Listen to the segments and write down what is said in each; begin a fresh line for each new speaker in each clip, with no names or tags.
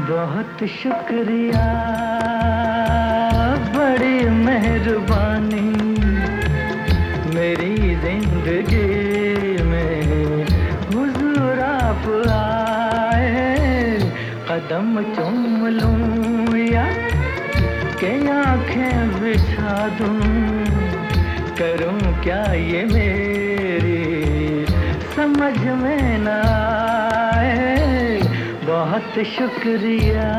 बहुत शुक्रिया। बड़ी मेहरबानी मेरी ज़िंदगी में। हुजूर आप आए, कदम चूम लूँ या के आँखें बिछा दूँ? करूँ क्या ये मेरी समझ में ना बहुत शुक्रिया।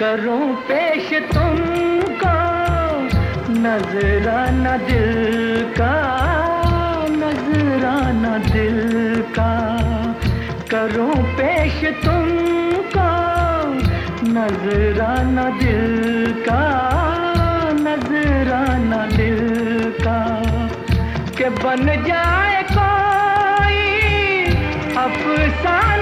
करूँ पेश तुमको नजराना दिल का, नजराना दिल का। करो पेश तुमको, नजराना दिल का, नजराना दिल का। के बन जाए कोई अफसाना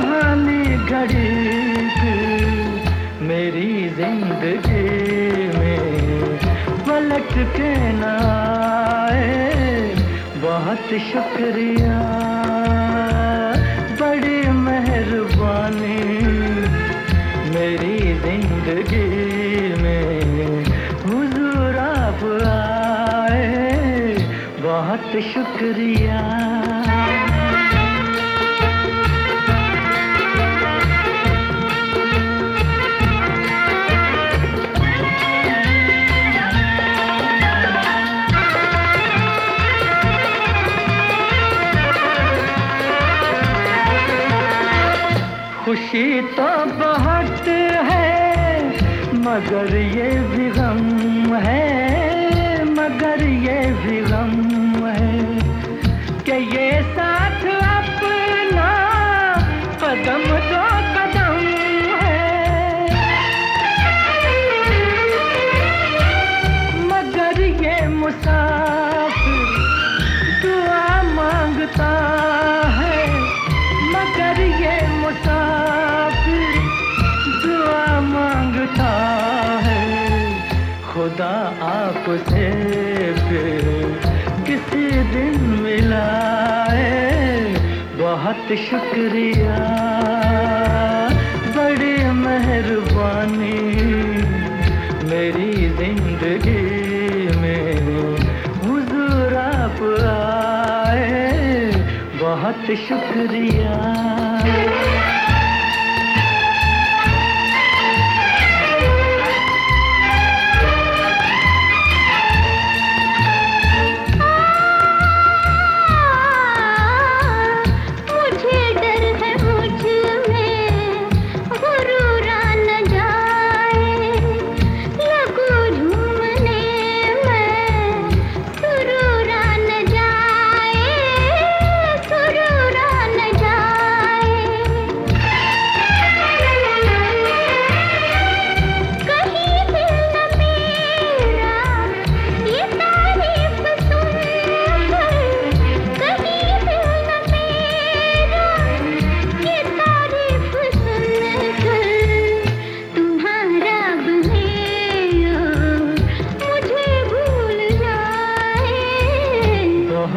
सुहानी घड़ी मेरी ज़िंदगी में पलट के ना बहुत शुक्रिया। बड़ी मेहरबानी मेरी ज़िंदगी में। हुजूर आप आए। बहुत शुक्रिया। खुशी तो बहुत है मगर ये भी गम है। आपसे फिर किसी दिन मिलाए। बहुत शुक्रिया। बड़ी मेहरबानी मेरी ज़िंदगी में। हुजूर आप आए। बहुत शुक्रिया।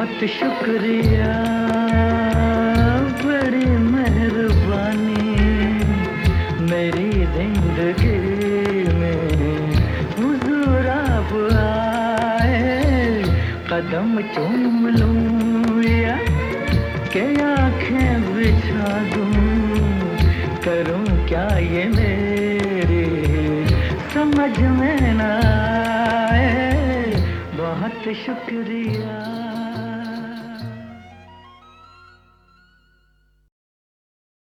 बहुत शुक्रिया, बड़ी मेहरबानी। मेरी ज़िंदगी में हुजूर आप आए, कदम चूम लूँ या के आँखें बिछा दूँ? करूँ क्या ये मेरी समझ में ना आए? बहुत शुक्रिया।